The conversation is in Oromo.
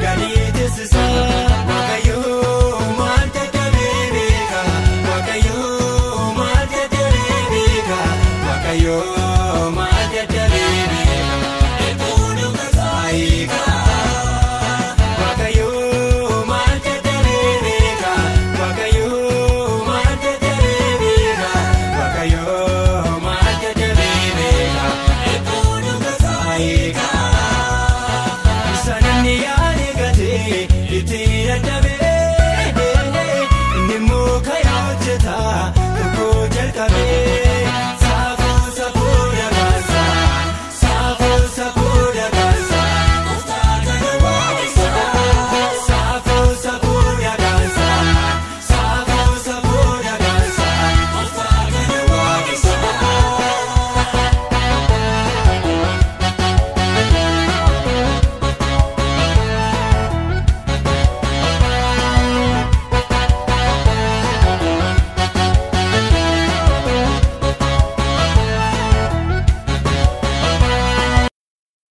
Kan eeteesisa.